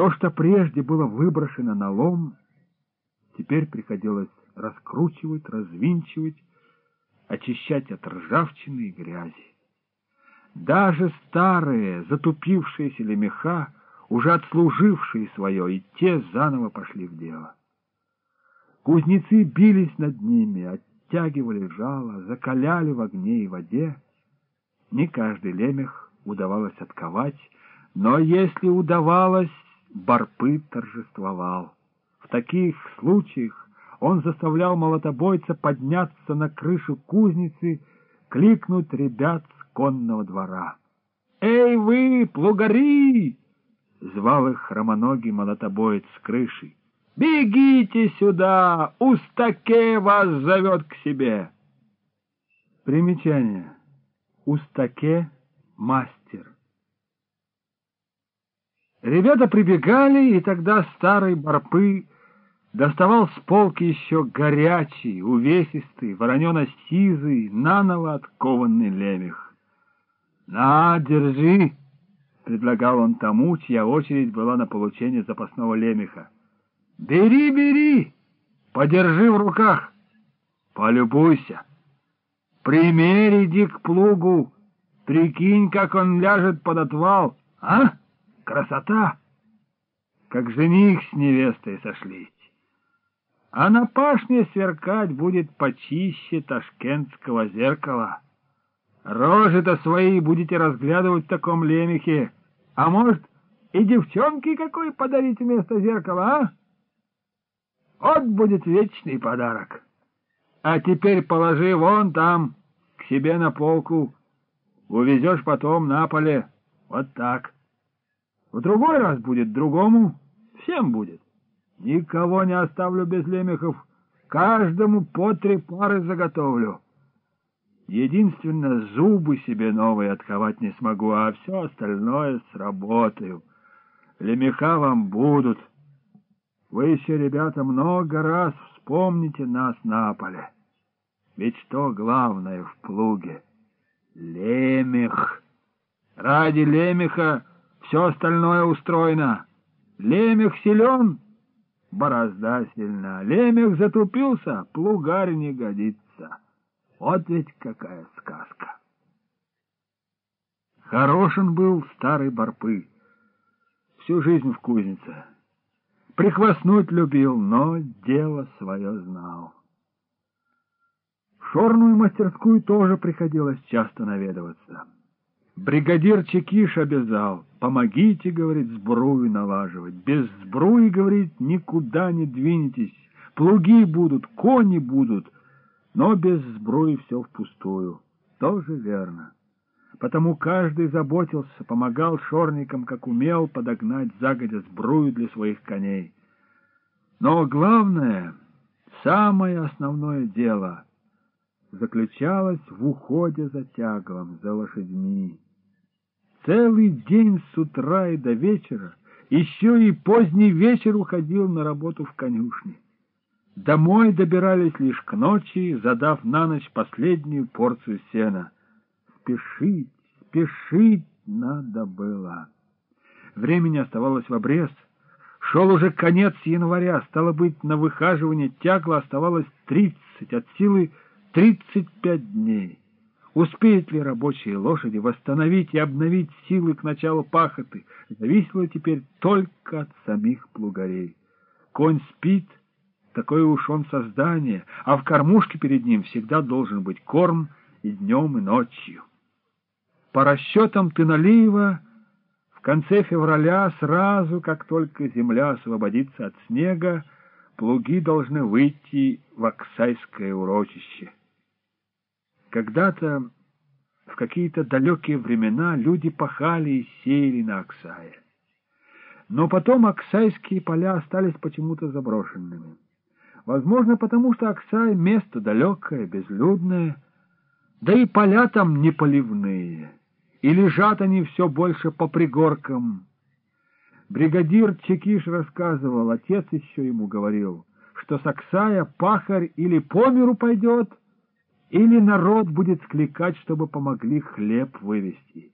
То, что прежде было выброшено на лом, теперь приходилось раскручивать, развинчивать, очищать от ржавчины и грязи. Даже старые, затупившиеся лемеха, уже отслужившие свое, и те заново пошли в дело. Кузнецы бились над ними, оттягивали жало, закаляли в огне и воде. Не каждый лемех удавалось отковать, но если удавалось, Барпы торжествовал. В таких случаях он заставлял молотобойца подняться на крышу кузницы, кликнуть ребят с конного двора. «Эй вы, плугари!» — звал их хромоногий молотобоец с крыши. «Бегите сюда! Устаке вас зовет к себе!» Примечание. Устаке — мастер. Ребята прибегали, и тогда старый Барпы доставал с полки еще горячий, увесистый, воронено-сизый, наново откованный лемех. «На, держи!» — предлагал он тому, чья очередь была на получение запасного лемеха. «Бери, бери! Подержи в руках! Полюбуйся! Примерь, иди к плугу! Прикинь, как он ляжет под отвал, а?» Красота! Как жених с невестой сошлись. А на пашне сверкать будет почище ташкентского зеркала. Рожи-то свои будете разглядывать в таком лемехе. А может, и девчонки какой подарить вместо зеркала, а? Вот будет вечный подарок. А теперь положи вон там, к себе на полку. Увезешь потом на поле. Вот так. В другой раз будет другому, всем будет. Никого не оставлю без лемехов, каждому по три пары заготовлю. Единственно, зубы себе новые отковать не смогу, а все остальное сработаю. Лемеха вам будут. Вы еще, ребята, много раз вспомните нас на поле. Ведь что главное в плуге? Лемех. Ради лемеха все остальное устроено. Лемех силен, борозда сильна. Лемех затупился, плугарь не годится. Вот ведь какая сказка. Хорошен был старый Барпы. Всю жизнь в кузнице. Прихвастнуть любил, но дело свое знал. В шорную мастерскую тоже приходилось часто наведываться. Бригадир Чекиш обязал. Помогите, говорит, сбрую налаживать. Без сбруи, говорит, никуда не двинетесь. Плуги будут, кони будут. Но без сбруи все впустую. Тоже верно. Потому каждый заботился, помогал шорникам, как умел, подогнать загодя сбрую для своих коней. Но главное, самое основное дело заключалось в уходе за тяглом, за лошадьми. Целый день с утра и до вечера, еще и поздний вечер уходил на работу в конюшне. Домой добирались лишь к ночи, задав на ночь последнюю порцию сена. Спешить, спешить надо было. Времени оставалось в обрез. Шел уже конец января, стало быть, на выхаживание тягла оставалось тридцать, от силы тридцать пять дней. Успеют ли рабочие лошади восстановить и обновить силы к началу пахоты, зависело теперь только от самих плугарей. Конь спит, такое уж он создание, а в кормушке перед ним всегда должен быть корм и днем, и ночью. По расчетам Тыналиева, в конце февраля, сразу, как только земля освободится от снега, плуги должны выйти в Оксайское урочище. Когда-то, в какие-то далекие времена, люди пахали и сеяли на Оксае. Но потом Оксайские поля остались почему-то заброшенными. Возможно, потому что Оксай — место далекое, безлюдное, да и поля там не поливные, и лежат они все больше по пригоркам. Бригадир Чекиш рассказывал, отец еще ему говорил, что с Оксая пахарь или по миру пойдет, или народ будет скликать, чтобы помогли хлеб вывести.